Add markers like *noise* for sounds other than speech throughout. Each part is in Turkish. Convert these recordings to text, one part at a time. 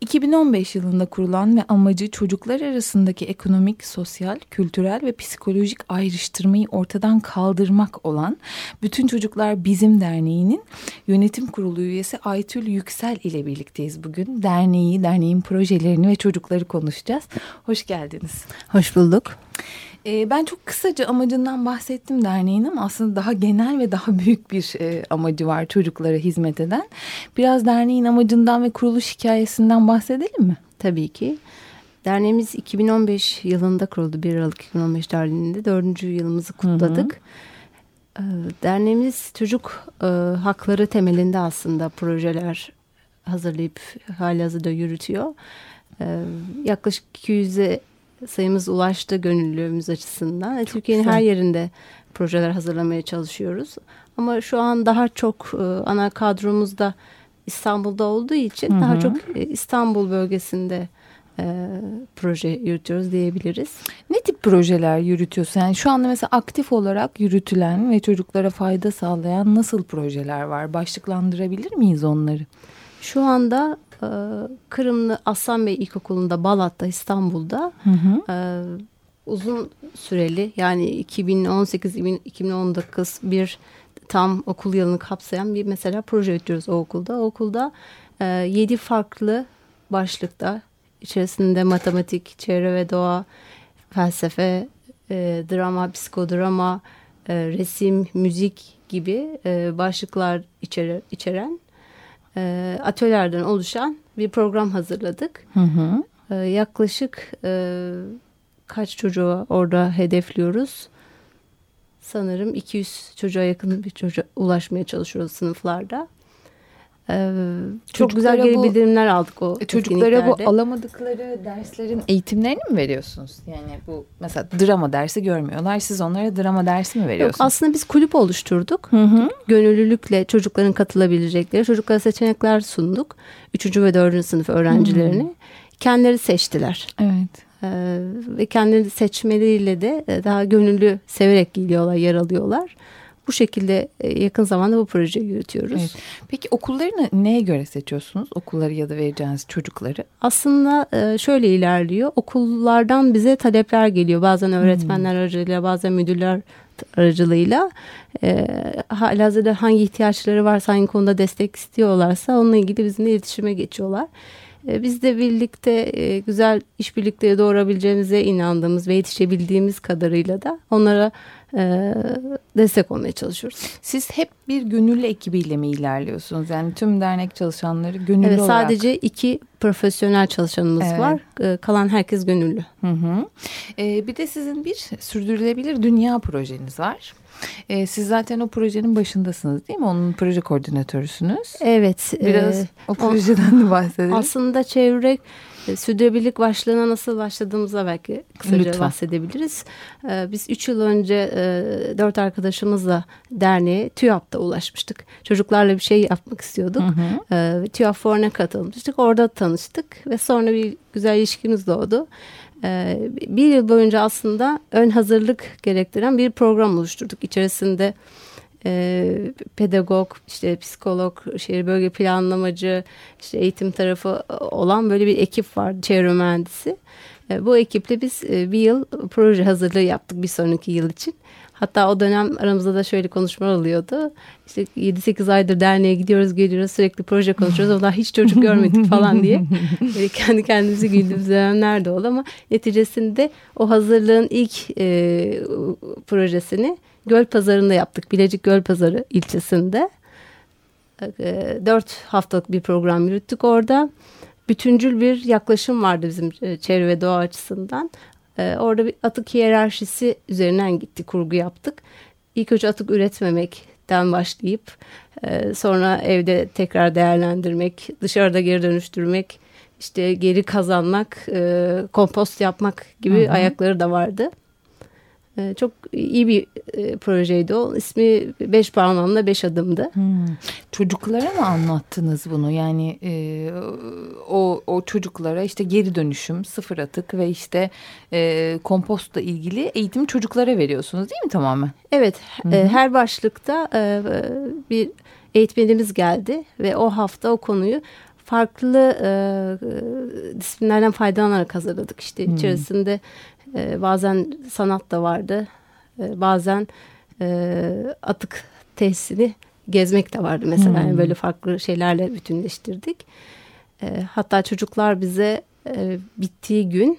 2015 yılında kurulan ve amacı çocuklar arasındaki ekonomik, sosyal, kültürel ve psikolojik ayrıştırmayı ortadan kaldırmak olan Bütün Çocuklar Bizim Derneği'nin yönetim kurulu üyesi Aytül Yüksel ile birlikteyiz bugün. Derneği, derneğin projelerini ve çocukları konuşacağız. Hoş geldiniz. Hoş bulduk. E, ben çok kısaca amacından bahsettim derneğin ama aslında daha genel ve daha büyük bir e, amacı var çocuklara hizmet eden. Biraz derneğin amacından ve kuruluş hikayesinden bahsedelim mi? Tabii ki. Derneğimiz 2015 yılında kuruldu. 1 Aralık 2015 tarihinde. Dördüncü yılımızı kutladık. Hı hı. Derneğimiz çocuk e, hakları temelinde aslında projeler hazırlayıp halihazırda yürütüyor. E, yaklaşık 200'e sayımız ulaştı gönüllülüğümüz açısından. Çok Türkiye'nin her yerinde projeler hazırlamaya çalışıyoruz. Ama şu an daha çok e, ana kadromuzda İstanbul'da olduğu için Hı -hı. daha çok e, İstanbul bölgesinde e, proje yürütüyoruz diyebiliriz. Ne tip projeler yürütüyorsun? Yani şu anda mesela aktif olarak yürütülen ve çocuklara fayda sağlayan nasıl projeler var? Başlıklandırabilir miyiz onları? Şu anda e, Kırımlı Aslan Bey İlkokulu'nda Balat'ta İstanbul'da hı hı. E, uzun süreli yani 2018-2019 bir tam okul yılını kapsayan bir mesela proje yürütüyoruz o okulda. O okulda e, yedi farklı başlıkta içerisinde matematik, çevre ve doğa, felsefe, e, drama, psikodrama, e, resim, müzik gibi e, başlıklar içere, içeren e, atölyelerden oluşan bir program hazırladık. Hı hı. E, yaklaşık e, kaç çocuğa orada hedefliyoruz? Sanırım 200 çocuğa yakın bir çocuğa ulaşmaya çalışıyoruz sınıflarda. Ee, çok güzel geri bildirimler aldık o e, Çocuklara bu alamadıkları derslerin eğitimlerini mi veriyorsunuz? Yani bu mesela drama dersi görmüyorlar. Siz onlara drama dersi mi veriyorsunuz? Yok, aslında biz kulüp oluşturduk. Hı hı. Gönüllülükle çocukların katılabilecekleri çocuklara seçenekler sunduk. Üçüncü ve dördüncü sınıf öğrencilerini. Hı. Kendileri seçtiler. Evet. Ee, ve kendileri seçmeleriyle de e, daha gönüllü severek geliyorlar, yer alıyorlar. Bu şekilde e, yakın zamanda bu projeyi yürütüyoruz. Evet. Peki okullarını neye göre seçiyorsunuz? Okulları ya da vereceğiniz çocukları? Aslında e, şöyle ilerliyor. Okullardan bize talepler geliyor. Bazen öğretmenler hmm. aracılığıyla bazen müdürler aracılığıyla e, halihazırda hangi ihtiyaçları varsa hangi konuda destek istiyorlarsa onunla ilgili bizimle iletişime geçiyorlar. E, biz de birlikte e, güzel işbirlikleri doğurabileceğimize inandığımız ve yetişebildiğimiz kadarıyla da onlara e, destek olmaya çalışıyoruz. Siz hep bir gönüllü ekibiyle mi ilerliyorsunuz? Yani tüm dernek çalışanları gönüllü evet, olarak. Sadece iki profesyonel çalışanımız evet. var. Kalan herkes gönüllü. Hı hı. bir de sizin bir sürdürülebilir dünya projeniz var. E, siz zaten o projenin başındasınız değil mi? Onun proje koordinatörüsünüz. Evet. Biraz e, o projeden de bahsedelim. Aslında çevre e, sürdürülebilirlik başlığına nasıl başladığımıza belki kısaca Lütfen. bahsedebiliriz. E, biz üç yıl önce e, dört arkadaşımızla derneğe TÜYAP'ta ulaşmıştık. Çocuklarla bir şey yapmak istiyorduk. Hı hı. TÜYAP Forum'a katılmıştık. Orada tanıştık ve sonra bir güzel ilişkimiz doğdu. Bir yıl boyunca aslında ön hazırlık gerektiren bir program oluşturduk. İçerisinde e, pedagog, işte psikolog, şehir bölge planlamacı, işte eğitim tarafı olan böyle bir ekip var, çevre mühendisi. E, bu ekiple biz e, bir yıl proje hazırlığı yaptık bir sonraki yıl için. Hatta o dönem aramızda da şöyle konuşmalar oluyordu. İşte 7-8 aydır derneğe gidiyoruz geliyoruz sürekli proje konuşuyoruz. Onlar hiç çocuk görmedik falan diye. *laughs* Böyle kendi kendimizi güldüğümüz dönemler de oldu ama neticesinde o hazırlığın ilk e, projesini Göl Pazarı'nda yaptık. Bilecik Göl Pazarı ilçesinde. E, dört haftalık bir program yürüttük orada. Bütüncül bir yaklaşım vardı bizim e, çevre ve doğa açısından. E, orada bir atık hiyerarşisi üzerinden gitti, kurgu yaptık. İlk önce atık üretmemekten başlayıp sonra evde tekrar değerlendirmek, dışarıda geri dönüştürmek, işte geri kazanmak, kompost yapmak gibi hı hı. ayakları da vardı. E, çok iyi bir e, projeydi o. İsmi Beş Parmağımla Beş Adım'dı. Hmm. Çocuklara mı anlattınız bunu? Yani e, o, o çocuklara işte geri dönüşüm, sıfır atık ve işte e, kompostla ilgili eğitim çocuklara veriyorsunuz değil mi tamamen? Evet. E, her başlıkta e, bir eğitmenimiz geldi ve o hafta o konuyu farklı e, disiplinlerden faydalanarak hazırladık. İşte hmm. içerisinde e, bazen sanat da vardı. E, bazen e, atık tesisini gezmek de vardı mesela. Hmm. Yani böyle farklı şeylerle bütünleştirdik. E, hatta çocuklar bize e, bittiği gün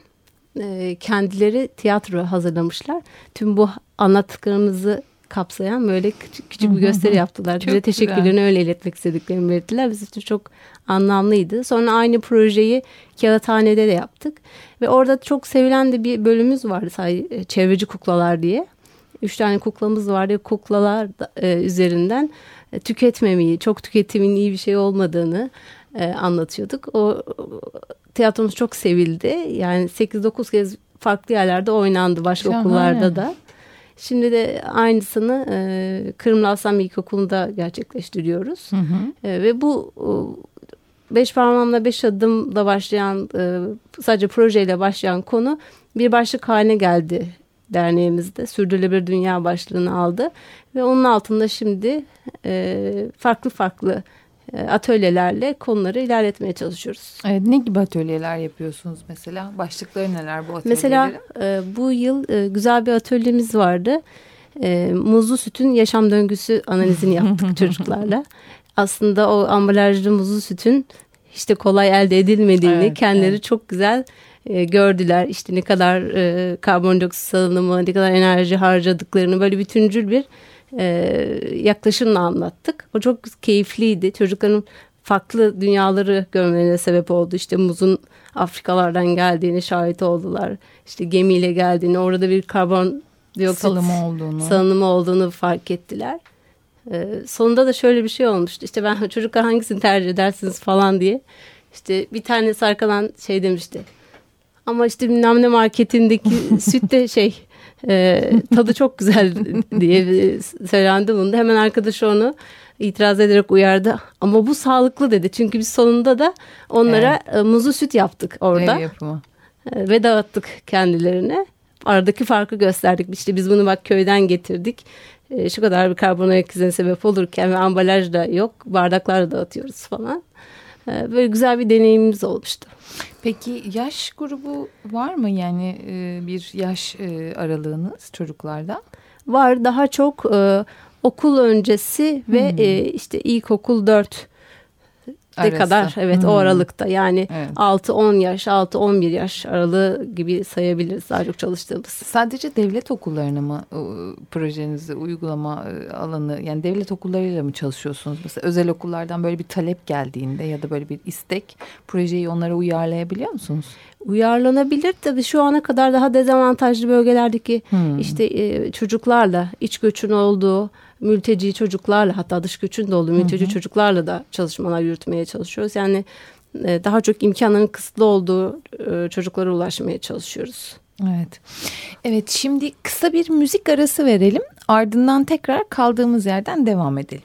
e, kendileri tiyatro hazırlamışlar. Tüm bu anlattıklarımızı kapsayan böyle küçük, küçük bir gösteri yaptılar. Çok Bize teşekkürlerini güzel. öyle iletmek istediklerini belirttiler. Bizim için çok anlamlıydı. Sonra aynı projeyi Kağıthane'de de yaptık. Ve orada çok sevilen de bir bölümümüz vardı. Sadece çevreci kuklalar diye. Üç tane kuklamız vardı. Kuklalar e, üzerinden e, tüketmemeyi, çok tüketimin iyi bir şey olmadığını e, anlatıyorduk. O tiyatromuz çok sevildi. Yani 8-9 kez farklı yerlerde oynandı başka Şahane. okullarda da. Şimdi de aynısını e, Kırımlı Aslan İlkokulu'nda gerçekleştiriyoruz. Hı hı. E, ve bu e, beş parmağımla beş adımla başlayan e, sadece projeyle başlayan konu bir başlık haline geldi derneğimizde. Sürdürülebilir Dünya başlığını aldı ve onun altında şimdi e, farklı farklı atölyelerle konuları ilerletmeye çalışıyoruz. Evet, ne gibi atölyeler yapıyorsunuz mesela? Başlıkları neler bu atölyeleri? Mesela e, bu yıl e, güzel bir atölyemiz vardı. E, muzlu sütün yaşam döngüsü analizini yaptık *laughs* çocuklarla. Aslında o ambalajlı muzlu sütün işte kolay elde edilmediğini evet, kendileri evet. çok güzel e, gördüler. İşte ne kadar e, karbondioksit salınımı, ne kadar enerji harcadıklarını böyle bütüncül bir e, yaklaşımla anlattık. O çok keyifliydi. Çocukların farklı dünyaları görmelerine sebep oldu. İşte muzun Afrikalardan geldiğini şahit oldular. İşte gemiyle geldiğini, orada bir karbon dioksit salımı olduğunu, salınımı olduğunu fark ettiler. Ee, sonunda da şöyle bir şey olmuştu. İşte ben *laughs* çocuklar hangisini tercih edersiniz falan diye. İşte bir tanesi arkadan şey demişti. Ama işte bilmem ne marketindeki *laughs* süt de şey e, tadı çok güzel *laughs* diye söylendi bunu. Hemen arkadaş onu itiraz ederek uyardı. Ama bu sağlıklı dedi. Çünkü biz sonunda da onlara evet. E, muzlu süt yaptık orada. Ev yapımı. E, ve dağıttık kendilerine. Aradaki farkı gösterdik. İşte biz bunu bak köyden getirdik. E, şu kadar bir karbon ayak izine sebep olurken ve ambalaj da yok. Bardaklar dağıtıyoruz falan. Böyle güzel bir deneyimimiz olmuştu. Peki yaş grubu var mı yani e, bir yaş e, aralığınız çocuklarda? Var daha çok e, okul öncesi ve hmm. işte ilkokul 4 Arası. kadar evet hmm. o aralıkta yani evet. 6-10 yaş 6-11 yaş aralığı gibi sayabiliriz daha çok çalıştığımız. Sadece devlet okullarına mı projenizi uygulama e, alanı yani devlet okullarıyla mı çalışıyorsunuz? Mesela özel okullardan böyle bir talep geldiğinde ya da böyle bir istek projeyi onlara uyarlayabiliyor musunuz? Uyarlanabilir tabii şu ana kadar daha dezavantajlı bölgelerdeki hmm. işte çocuklarla iç göçün olduğu mülteci çocuklarla hatta dış göçün de olduğu mülteci hı hı. çocuklarla da çalışmalar yürütmeye çalışıyoruz. Yani e, daha çok imkanların kısıtlı olduğu e, çocuklara ulaşmaya çalışıyoruz. Evet. Evet şimdi kısa bir müzik arası verelim. Ardından tekrar kaldığımız yerden devam edelim.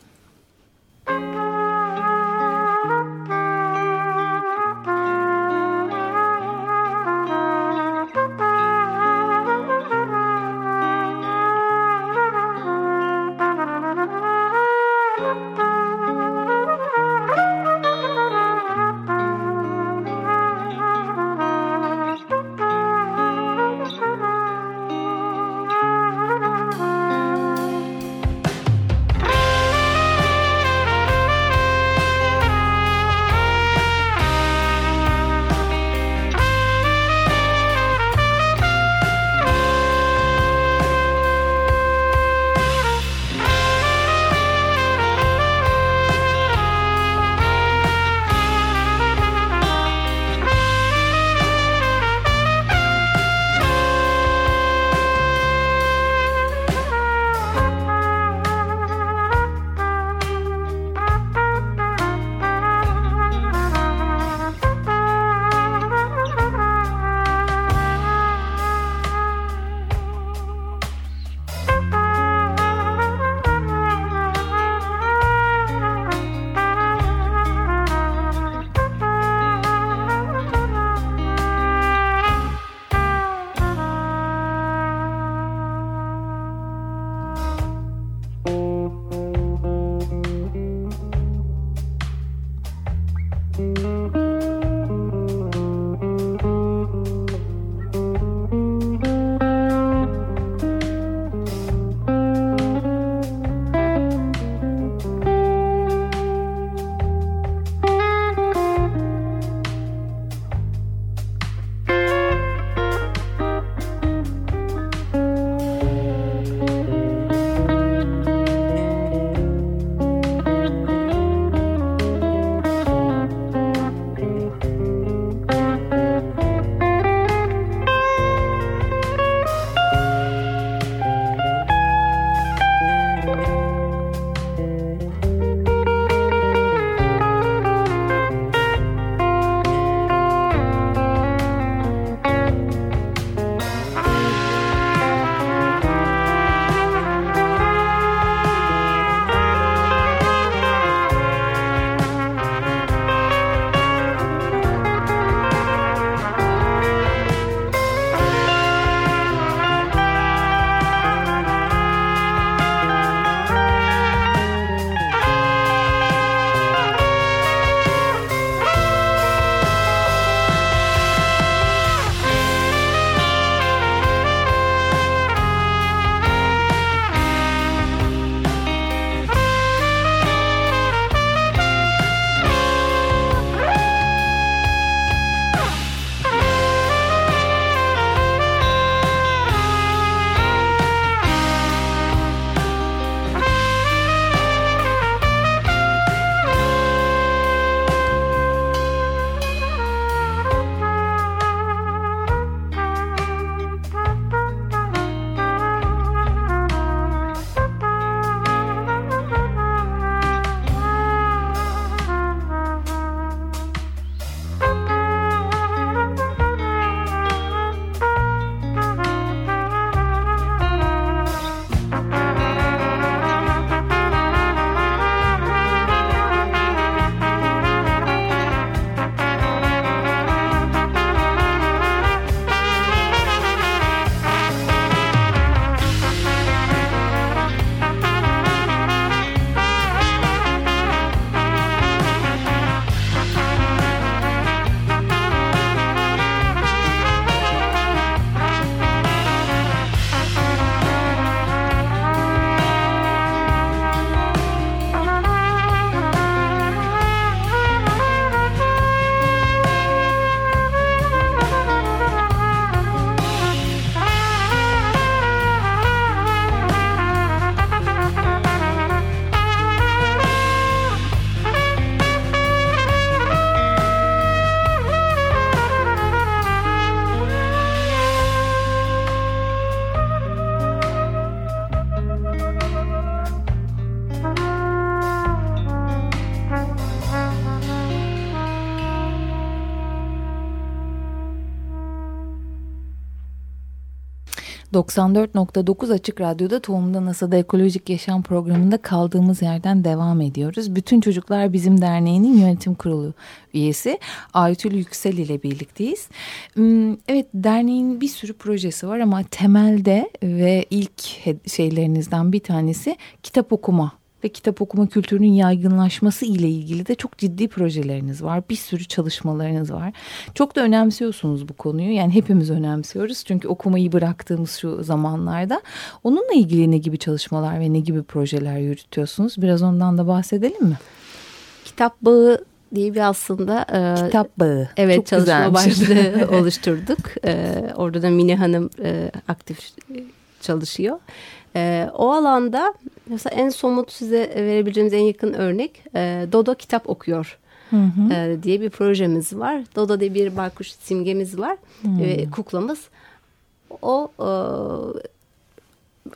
94.9 Açık Radyo'da Tohumda NASA'da Ekolojik Yaşam programında kaldığımız yerden devam ediyoruz. Bütün Çocuklar Bizim Derneği'nin yönetim kurulu üyesi Aytül Yüksel ile birlikteyiz. Hmm, evet derneğin bir sürü projesi var ama temelde ve ilk şeylerinizden bir tanesi kitap okuma ve kitap okuma kültürünün yaygınlaşması ile ilgili de çok ciddi projeleriniz var. Bir sürü çalışmalarınız var. Çok da önemsiyorsunuz bu konuyu. Yani hepimiz önemsiyoruz. Çünkü okumayı bıraktığımız şu zamanlarda. Onunla ilgili ne gibi çalışmalar ve ne gibi projeler yürütüyorsunuz? Biraz ondan da bahsedelim mi? Kitap bağı diye bir aslında e, kitap bağı. Evet Çok çalışma başlığı *laughs* oluşturduk. E, orada da Mine Hanım e, aktif çalışıyor. E, o alanda mesela en somut size verebileceğimiz en yakın örnek e, Dodo kitap okuyor. Hı hı. E, diye bir projemiz var. Dodo diye bir baykuş simgemiz var. Hı. E, kuklamız. O e,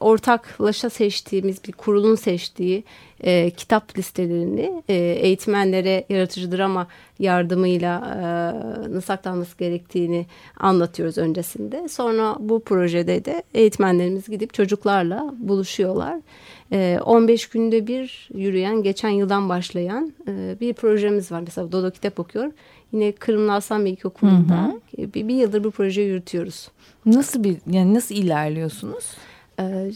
ortaklaşa seçtiğimiz bir kurulun seçtiği e, kitap listelerini e, eğitmenlere yaratıcı drama yardımıyla e, nasıl aktarması gerektiğini anlatıyoruz öncesinde. Sonra bu projede de eğitmenlerimiz gidip çocuklarla buluşuyorlar. E, 15 günde bir yürüyen, geçen yıldan başlayan e, bir projemiz var. Mesela Dodo kitap okuyor. Yine Kırımlı Aslan Bey Okulu'nda bir, bir yıldır bu projeyi yürütüyoruz. Nasıl bir yani nasıl ilerliyorsunuz? Ee,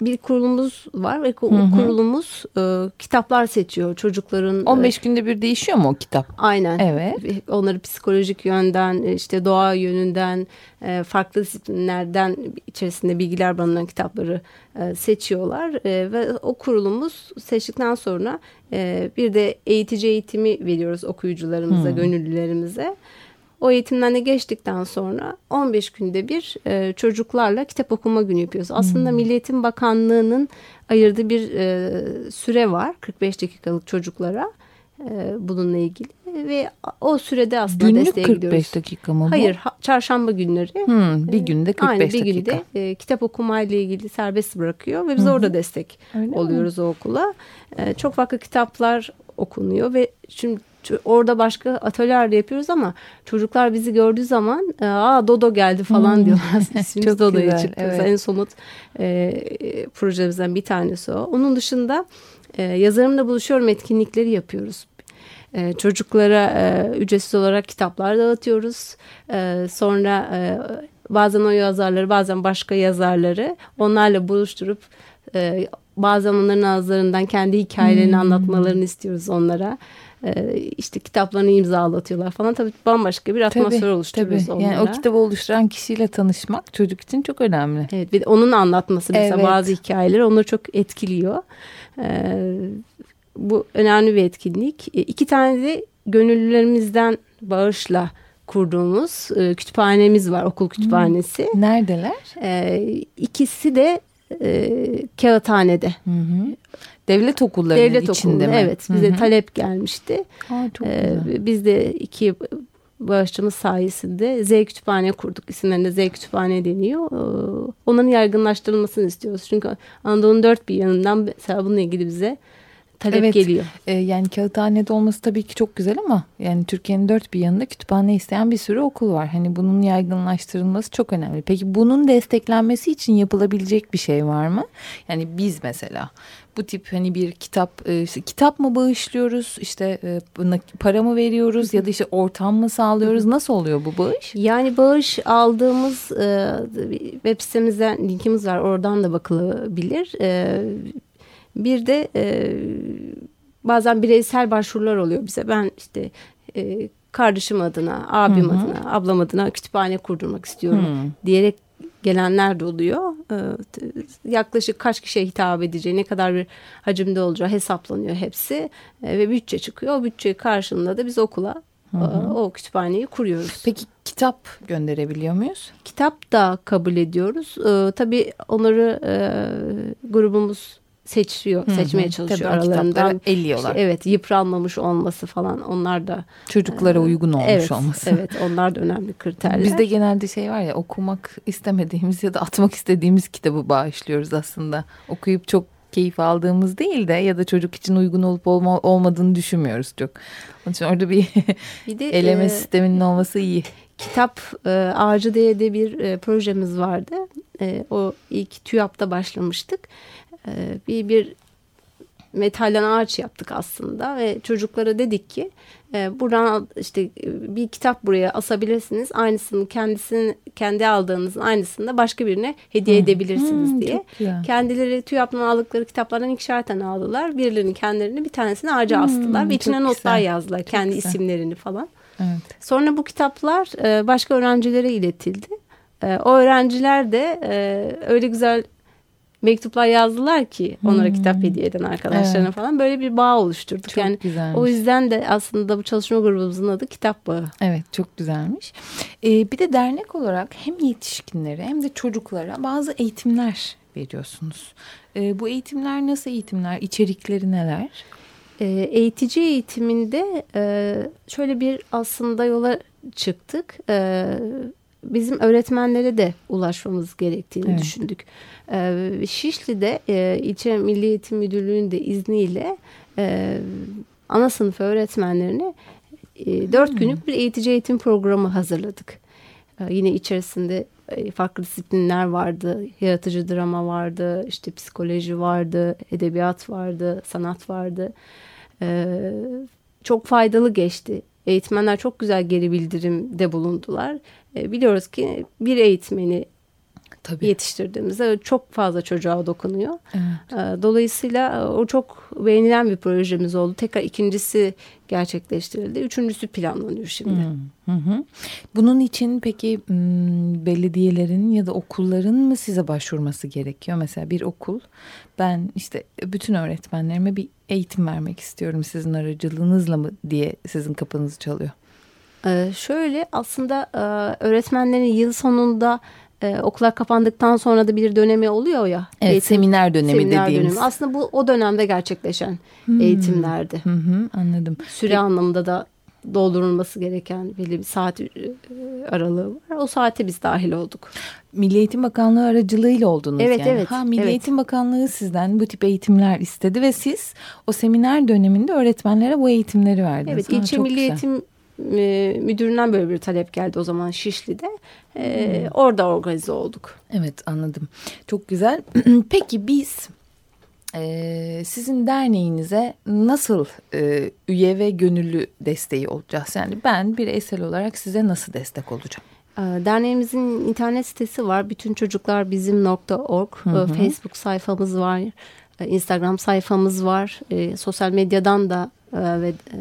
bir kurulumuz var ve hı hı. kurulumuz e, kitaplar seçiyor çocukların. 15 e, günde bir değişiyor mu o kitap? Aynen. Evet. Onları psikolojik yönden, işte doğa yönünden, e, farklı disiplinlerden içerisinde bilgiler barındıran kitapları e, seçiyorlar e, ve o kurulumuz seçtikten sonra e, bir de eğitici eğitimi veriyoruz okuyucularımıza, hmm. gönüllülerimize. O eğitimden de geçtikten sonra 15 günde bir e, çocuklarla kitap okuma günü yapıyoruz. Aslında hmm. Milli Eğitim Bakanlığı'nın ayırdığı bir e, süre var 45 dakikalık çocuklara e, bununla ilgili ve o sürede aslında Günlük desteğe 45 gidiyoruz. dakika mı bu? Hayır ha, çarşamba günleri. Hmm, bir günde 45 Aynen, bir günde e, kitap okumayla ilgili serbest bırakıyor ve biz Hı -hı. orada destek Öyle oluyoruz mi? o okula. E, çok farklı kitaplar okunuyor ve şimdi orada başka atölyeler de yapıyoruz ama çocuklar bizi gördüğü zaman aa Dodo geldi falan hmm. diyorlar. *laughs* İsmimiz Dodo'ya çıktı. Evet. En somut e, projemizden bir tanesi o. Onun dışında e, yazarımla buluşuyorum etkinlikleri yapıyoruz. E, çocuklara e, ücretsiz olarak kitaplar dağıtıyoruz. E, sonra e, bazen o yazarları bazen başka yazarları onlarla buluşturup e, bazen onların ağızlarından kendi hikayelerini hmm. anlatmalarını istiyoruz onlara. Ee, işte kitaplarını imzalatıyorlar falan. Tabii bambaşka bir atmosfer tabii, oluşturuyoruz tabii. onlara. Yani o kitabı oluşturan kişiyle tanışmak çocuk için çok önemli. Evet bir de onun anlatması mesela evet. bazı hikayeler onları çok etkiliyor. Ee, bu önemli bir etkinlik. E, iki tane de gönüllülerimizden bağışla kurduğumuz e, kütüphanemiz var okul kütüphanesi. Neredeler? E, ikisi de e, Kağıthane'de. Hı hı. Devlet okullarının Devlet içinde okulu, mi? Evet bize Hı-hı. talep gelmişti. Aa, çok ee, Biz de iki bağışçımız sayesinde Z kütüphane kurduk. İsimlerinde Z kütüphane deniyor. Ee, onların yaygınlaştırılmasını istiyoruz. Çünkü Anadolu'nun dört bir yanından mesela bununla ilgili bize talep evet, geliyor. E, yani kağıthanede olması tabii ki çok güzel ama yani Türkiye'nin dört bir yanında kütüphane isteyen bir sürü okul var. Hani bunun yaygınlaştırılması çok önemli. Peki bunun desteklenmesi için yapılabilecek bir şey var mı? Yani biz mesela bu tip hani bir kitap e, işte kitap mı bağışlıyoruz işte e, para mı veriyoruz ya da işte ortam mı sağlıyoruz nasıl oluyor bu bağış? Yani bağış aldığımız e, web sitemizden linkimiz var oradan da bakılabilir. Bir de bazen bireysel başvurular oluyor bize ben işte kardeşim adına, abim hı hı. adına, ablam adına kütüphane kurdurmak istiyorum hı. diyerek gelenler de oluyor. Ee, yaklaşık kaç kişiye hitap edeceği, ne kadar bir hacimde olacağı hesaplanıyor hepsi ee, ve bütçe çıkıyor. O bütçe karşılığında da biz okula Hı hı. o kütüphaneyi kuruyoruz. Peki kitap gönderebiliyor muyuz? Kitap da kabul ediyoruz. Ee, tabii onları e, grubumuz seçiyor, Hı -hı. seçmeye çalışıyor Tabii aralarından. eliyorlar. İşte, evet, yıpranmamış olması falan onlar da çocuklara e, uygun olmuş evet, olması. Evet, onlar da önemli kriterler. Bizde genelde şey var ya okumak istemediğimiz ya da atmak istediğimiz kitabı bağışlıyoruz aslında. Okuyup çok keyif aldığımız değil de ya da çocuk için uygun olup olma, olmadığını düşünmüyoruz çok. Onun için orada bir, bir de, *laughs* eleme e, sisteminin olması iyi. Kitap e, Ağacı diye de bir e, projemiz vardı. e, o ilk TÜYAP'ta başlamıştık. E, bir bir metalden ağaç yaptık aslında ve çocuklara dedik ki e, buradan işte e, bir kitap buraya asabilirsiniz. Aynısını kendisini kendi aldığınızın aynısını da başka birine hediye hmm. edebilirsiniz hmm, diye. Kendileri TÜYAP'tan aldıkları kitaplardan ikişer tane aldılar. Birilerini kendilerini bir tanesini ağaca hmm, astılar ve içine notlar yazdılar. Çok kendi güzel. isimlerini falan. Evet. Sonra bu kitaplar e, başka öğrencilere iletildi. E, o öğrenciler de öyle güzel mektuplar yazdılar ki onlara hmm. kitap hediye eden arkadaşlarına evet. falan böyle bir bağ oluşturduk. Çok yani güzelmiş. o yüzden de aslında bu çalışma grubumuzun adı Kitap Bağı. Evet çok güzelmiş. Ee, bir de dernek olarak hem yetişkinlere hem de çocuklara bazı eğitimler veriyorsunuz. Ee, bu eğitimler nasıl eğitimler? İçerikleri neler? Ee, eğitici eğitiminde e, şöyle bir aslında yola çıktık. Ee, bizim öğretmenlere de ulaşmamız gerektiğini evet. düşündük. E, Şişli'de e, İlçe Milli Eğitim Müdürlüğü'nün de izniyle e, ana sınıf öğretmenlerine e, dört hmm. günlük bir eğitici eğitim programı hazırladık. E, yine içerisinde e, farklı disiplinler vardı. Yaratıcı drama vardı, işte psikoloji vardı, edebiyat vardı, sanat vardı. Çok faydalı geçti. Eğitmenler çok güzel geri bildirimde bulundular. E, biliyoruz ki bir eğitmeni Tabii. yetiştirdiğimizde çok fazla çocuğa dokunuyor. Evet. E, dolayısıyla e, o çok beğenilen bir projemiz oldu. Tekrar ikincisi gerçekleştirildi. Üçüncüsü planlanıyor şimdi. Hı hı. Bunun için peki belediyelerin ya da okulların mı size başvurması gerekiyor? Mesela bir okul ben işte bütün öğretmenlerime bir eğitim vermek istiyorum sizin aracılığınızla mı diye sizin kapınızı çalıyor. Ee, şöyle aslında e, öğretmenlerin yıl sonunda e, okullar kapandıktan sonra da bir dönemi oluyor ya. Evet eğitim, seminer dönemi seminer dediğimiz. Dönemi. Aslında bu o dönemde gerçekleşen hmm. eğitimlerdi. Hı hı, anladım. Süre Peki. anlamında da doldurulması gereken belli bir saat e, aralığı var. O saate biz dahil olduk. Milli Eğitim Bakanlığı aracılığıyla oldunuz evet, yani. Evet, ha, Milli evet. Eğitim Bakanlığı sizden bu tip eğitimler istedi ve siz o seminer döneminde öğretmenlere bu eğitimleri verdiniz. Evet, ha, ilçe Milli güzel. Eğitim e, müdüründen böyle bir talep geldi o zaman Şişli'de. E, hmm. Orada organize olduk. Evet anladım. Çok güzel. *clears throat* Peki biz e, sizin derneğinize nasıl e, üye ve gönüllü desteği olacağız? Yani ben bir esel olarak size nasıl destek olacağım? E, derneğimizin internet sitesi var. Bütün çocuklar bizim.org. Facebook sayfamız var. E, Instagram sayfamız var. E, sosyal medyadan da e, ve e,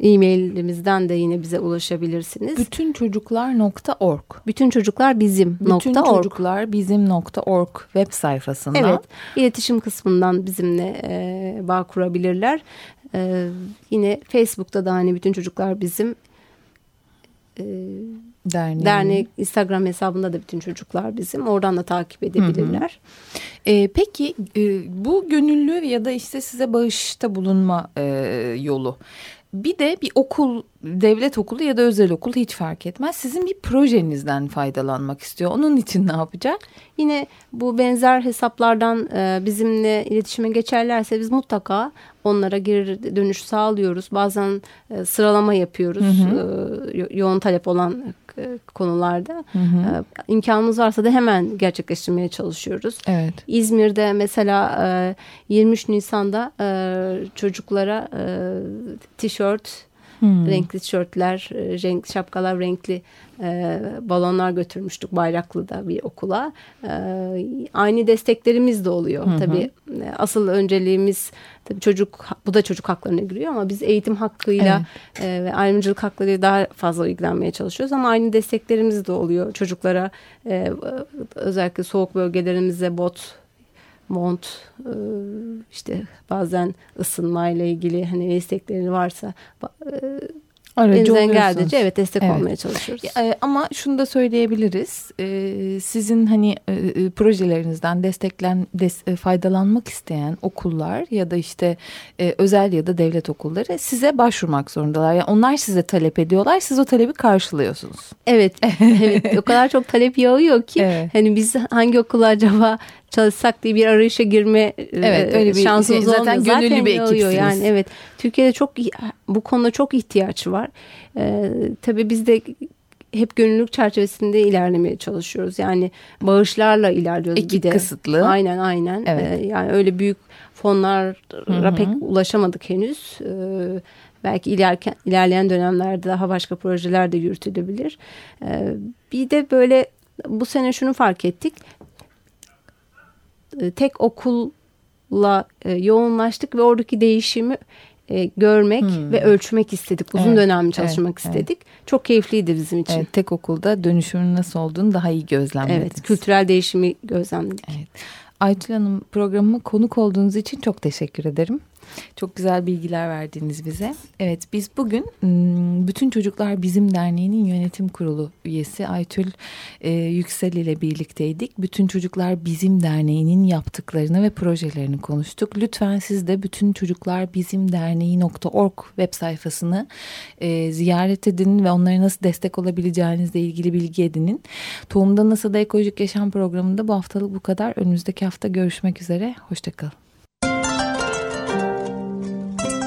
e-mailimizden de yine bize ulaşabilirsiniz. Bütün çocuklar.org. Bütün çocuklar bizim Bütün çocuklar bizim.org web sayfasından. Evet. İletişim kısmından bizimle e, bağ kurabilirler. E, yine Facebook'ta da hani bütün çocuklar bizim e, Derneği. Dernek Instagram hesabında da bütün çocuklar bizim. Oradan da takip edebilirler. Hı hı. E, peki e, bu gönüllü ya da işte size bağışta bulunma e, yolu bir de bir okul, devlet okulu ya da özel okul hiç fark etmez. Sizin bir projenizden faydalanmak istiyor. Onun için ne yapacak? Yine bu benzer hesaplardan e, bizimle iletişime geçerlerse biz mutlaka onlara geri dönüş sağlıyoruz. Bazen e, sıralama yapıyoruz. Hı hı. E, yoğun talep olan konularda. Hı hı. E, imkanımız varsa da hemen gerçekleştirmeye çalışıyoruz. Evet. İzmir'de mesela e, 23 Nisan'da e, çocuklara e, tişört Hmm. Renkli tişörtler, e, renk, şapkalar, renkli e, balonlar götürmüştük Bayraklı'da bir okula. E, aynı desteklerimiz de oluyor. Hı Tabii e, asıl önceliğimiz tabii çocuk, bu da çocuk haklarına giriyor ama biz eğitim hakkıyla evet. e, ve ayrımcılık hakları daha fazla ilgilenmeye çalışıyoruz. Ama aynı desteklerimiz de oluyor. Çocuklara e, özellikle soğuk bölgelerimize bot mont e, işte bazen ısınmayla ilgili hani istekleri varsa e, Aracı geldiğince evet destek evet. olmaya çalışıyoruz. E, ama şunu da söyleyebiliriz. E, sizin hani e, projelerinizden desteklen des, e, faydalanmak isteyen okullar ya da işte e, özel ya da devlet okulları size başvurmak zorundalar. Yani onlar size talep ediyorlar. Siz o talebi karşılıyorsunuz. Evet. *laughs* evet. O kadar çok talep yağıyor ki evet. hani biz hangi okula acaba çalışsak diye bir arayışa girme e, evet, öyle bir şansımız şey, zaten olmuyor. Gönüllü zaten bir ekipsiniz. Yani evet Türkiye'de çok bu konuda çok ihtiyaç var. Ee, tabii biz de hep gönüllülük çerçevesinde ilerlemeye çalışıyoruz. Yani bağışlarla ilerliyoruz. Ekip bir de. kısıtlı. Aynen aynen. Evet. Ee, yani öyle büyük fonlara pek ulaşamadık henüz. Ee, belki ilerken, ilerleyen dönemlerde daha başka projeler de yürütülebilir. Ee, bir de böyle bu sene şunu fark ettik. Ee, tek okulla e, yoğunlaştık ve oradaki değişimi e, görmek hmm. ve ölçmek istedik. Uzun evet, dönemli çalışmak evet, istedik. Evet. Çok keyifliydi bizim için. Evet, tek okulda dönüşümün nasıl olduğunu daha iyi gözlemlediniz. Evet, kültürel değişimi gözlemledik. Evet. Aytül Hanım programıma konuk olduğunuz için çok teşekkür ederim. Çok güzel bilgiler verdiniz bize. Evet biz bugün Bütün Çocuklar Bizim Derneği'nin yönetim kurulu üyesi Aytül e, Yüksel ile birlikteydik. Bütün Çocuklar Bizim Derneği'nin yaptıklarını ve projelerini konuştuk. Lütfen siz de Bütün Çocuklar Bizim Derneği.org web sayfasını e, ziyaret edin ve onlara nasıl destek olabileceğinizle ilgili bilgi edinin. Tohumda NASA'da Ekolojik Yaşam programında bu haftalık bu kadar. Önümüzdeki hafta görüşmek üzere. Hoşçakalın.